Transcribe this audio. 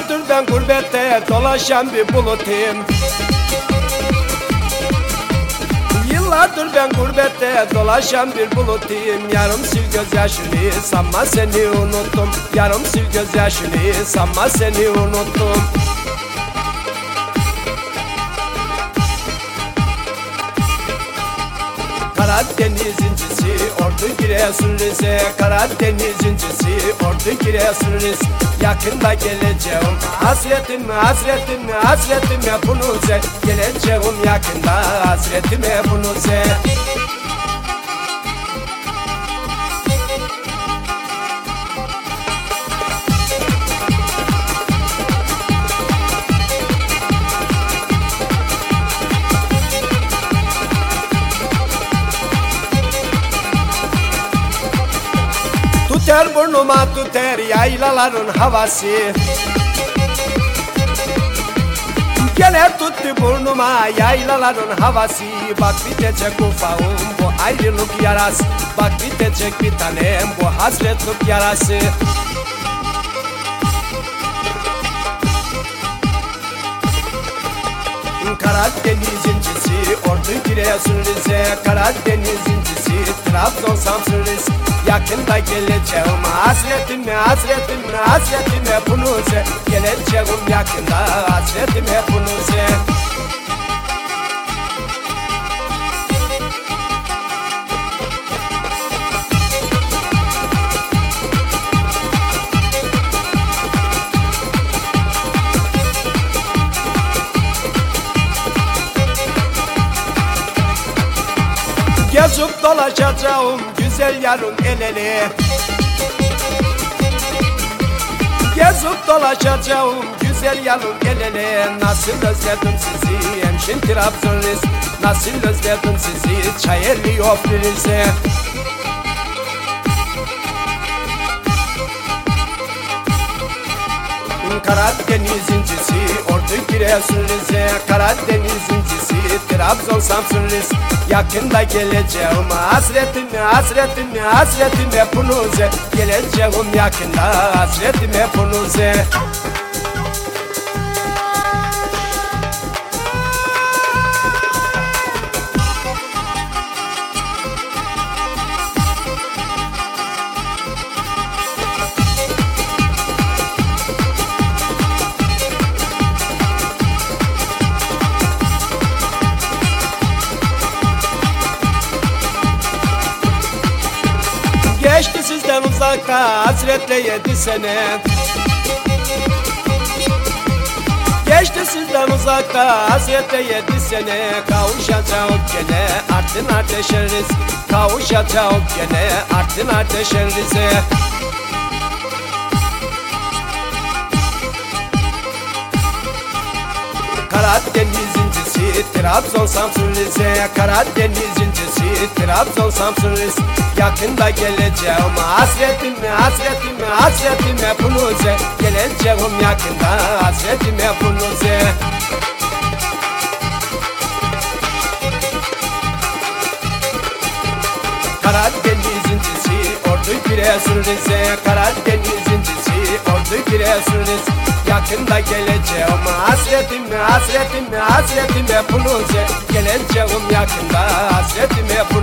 Yıllardır ben gurbette dolaşan bir bulutayım Yıllardır ben gurbette dolaşan bir bulutayım Yarım sil gözyaşını sanma seni unuttum. Yarım sil gözyaşını sanma seni unuttum Karadeniz incisi Ordu Giresun Rize Karadeniz incisi Ordu Giresun Rize Yakında geleceğim Hasretim hasretim hasretim bunu sen Geleceğim yakında hasretim bunu sen Tüter burnuma tüter yaylaların havası. Gelir tuttu burnuma yaylaların havası. Bak bitecek ufağım bu ayrılık yarası. Bak bitecek bir tanem bu hasretlik yarası. Karadeniz incisi Ordu Giresun Rize Karadeniz incisi Trabzon Samsun Rize Yakında geleceğim hasretim hasretim hasretim hep bunu se. Geleceğim yakında hasretim hep bunu Gezip dolaşacağım güzel yarın el ele. Gezip dolaşacağım güzel yarın el ele. Nasıl özledim sizi hemşin Trabzonlis Nasıl özledim sizi? Çayeli Yofrilise Karadeniz incisi Ordu Giresun Rize. Karadeniz incisi Trabzon Samsun Rize. Yakında geleceğim hasretim hasretim hasretim hep unuze Geleceğim yakında hasretim hep sizden uzakta hasretle yedi sene. Geçti sizden uzakta hasretle yedi sene. Kavuşacağım gene artın ateşeriz Kavuşacağım gene artın ateşerize Karadeniz incisi Trabzon Samsun Rize Karadeniz incisi Trabzon Samsun Rize Yakında geleceğim hasretim hasretim hasretim hep unuze Geleceğim yakında hasretim hep unuze Karadeniz Giresun Rize Karadeniz incisi Ordu Giresun Rize Yakında geleceğim hasretim hasretim hasretim hep unuze Geleceğim yakında hasretim hep